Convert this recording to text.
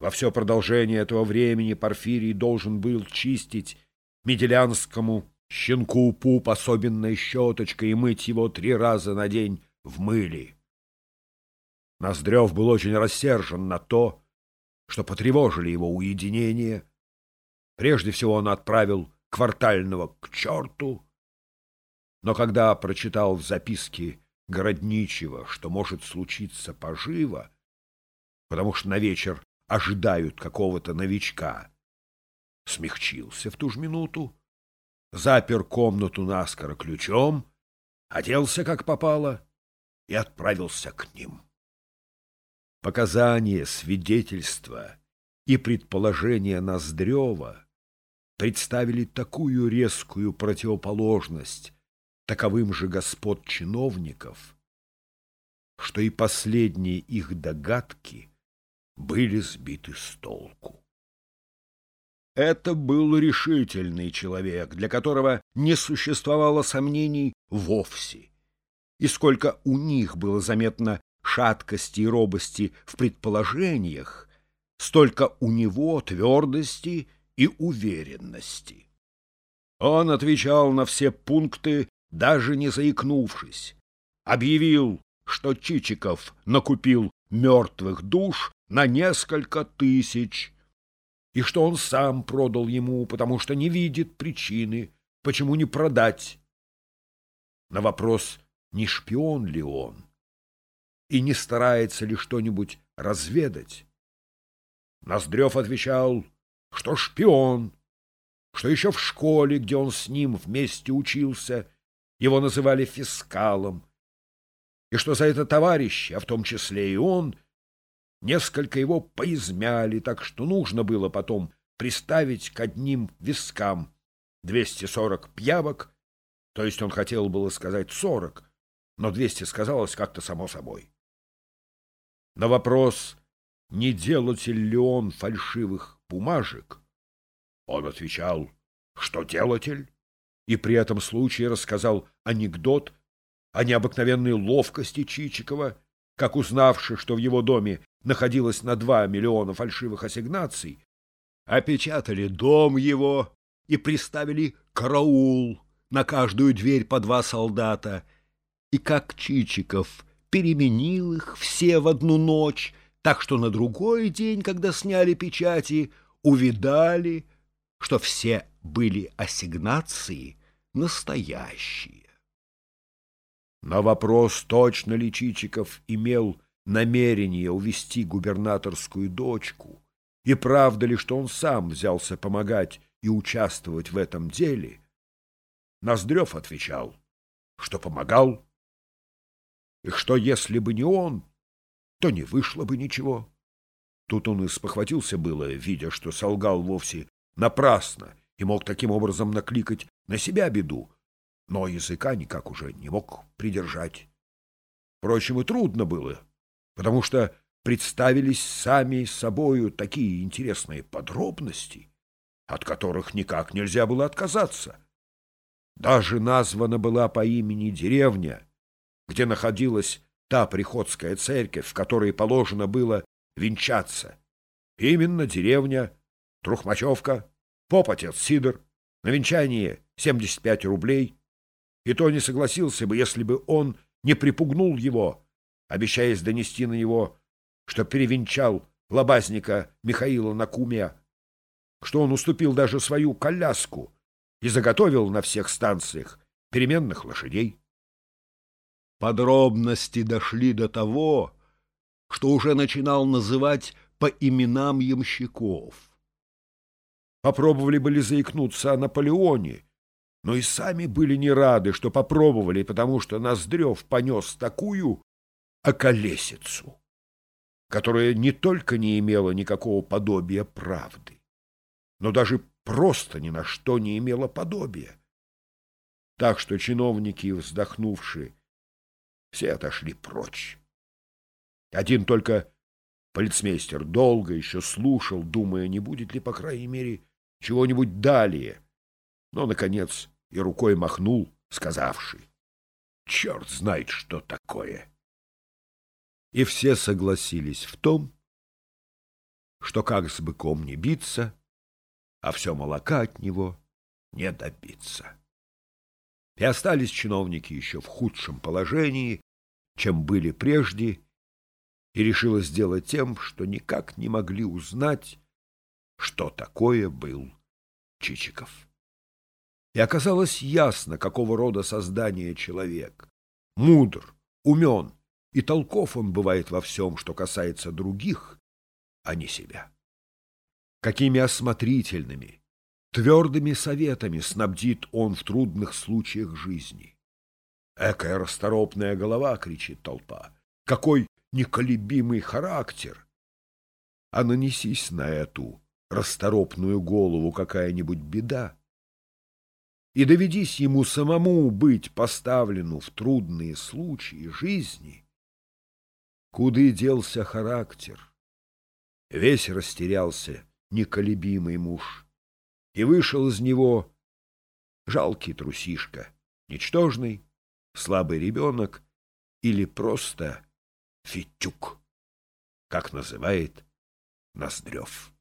Во все продолжение этого времени Порфирий должен был чистить Меделянскому щенку пуп особенной щеточкой и мыть его три раза на день в мыле. Ноздрев был очень рассержен на то, что потревожили его уединение. Прежде всего он отправил квартального к черту, но когда прочитал в записке Городничего, что может случиться поживо, потому что на вечер ожидают какого-то новичка, смягчился в ту же минуту, запер комнату наскоро ключом, оделся как попало и отправился к ним. Показания, свидетельства и предположения Ноздрева представили такую резкую противоположность таковым же господ чиновников, что и последние их догадки были сбиты с толку. Это был решительный человек, для которого не существовало сомнений вовсе. И сколько у них было заметно шаткости и робости в предположениях, столько у него твердости и уверенности. Он отвечал на все пункты, даже не заикнувшись. Объявил, что Чичиков накупил мертвых душ на несколько тысяч, и что он сам продал ему, потому что не видит причины, почему не продать. На вопрос, не шпион ли он, и не старается ли что-нибудь разведать. Ноздрев отвечал, что шпион, что еще в школе, где он с ним вместе учился, его называли фискалом, и что за это товарищи, а в том числе и он, несколько его поизмяли, так что нужно было потом приставить к одним вискам 240 пьявок, то есть он хотел было сказать 40, но 200 сказалось как-то само собой. На вопрос, не делатель ли он фальшивых бумажек, он отвечал, что делатель, и при этом случае рассказал анекдот о необыкновенной ловкости Чичикова, как узнавши, что в его доме находилось на два миллиона фальшивых ассигнаций, опечатали дом его и приставили караул на каждую дверь по два солдата, и как Чичиков переменил их все в одну ночь, так что на другой день, когда сняли печати, увидали, что все были ассигнации настоящие. На вопрос, точно ли Чичиков имел намерение увести губернаторскую дочку, и правда ли, что он сам взялся помогать и участвовать в этом деле, Ноздрев отвечал, что помогал и что, если бы не он, то не вышло бы ничего. Тут он и спохватился было, видя, что солгал вовсе напрасно и мог таким образом накликать на себя беду, но языка никак уже не мог придержать. Впрочем, и трудно было, потому что представились сами собою такие интересные подробности, от которых никак нельзя было отказаться. Даже названа была по имени деревня, где находилась та приходская церковь, в которой положено было венчаться. Именно деревня Трухмачевка, поп-отец Сидор, на венчание 75 рублей. И то не согласился бы, если бы он не припугнул его, обещаясь донести на него, что перевенчал лобазника Михаила на куме, что он уступил даже свою коляску и заготовил на всех станциях переменных лошадей. Подробности дошли до того, что уже начинал называть по именам ямщиков. Попробовали были заикнуться о Наполеоне, но и сами были не рады, что попробовали, потому что Ноздрев понес такую околесицу, которая не только не имела никакого подобия правды, но даже просто ни на что не имела подобия. Так что чиновники, вздохнувшие, все отошли прочь. Один только полицмейстер долго еще слушал, думая, не будет ли, по крайней мере, чего-нибудь далее, но, наконец, и рукой махнул, сказавший, «Черт знает, что такое!» И все согласились в том, что как с быком не биться, а все молока от него не добиться. И остались чиновники еще в худшем положении, чем были прежде, и решила сделать тем, что никак не могли узнать, что такое был Чичиков. И оказалось ясно, какого рода создание человек. Мудр, умен и толков он бывает во всем, что касается других, а не себя. Какими осмотрительными, твердыми советами снабдит он в трудных случаях жизни. «Экая расторопная голова!» — кричит толпа. «Какой неколебимый характер!» А нанесись на эту расторопную голову какая-нибудь беда, и доведись ему самому быть поставлену в трудные случаи жизни, куды делся характер? Весь растерялся неколебимый муж, и вышел из него жалкий трусишка, ничтожный, слабый ребенок или просто фитюк, как называет Ноздрев.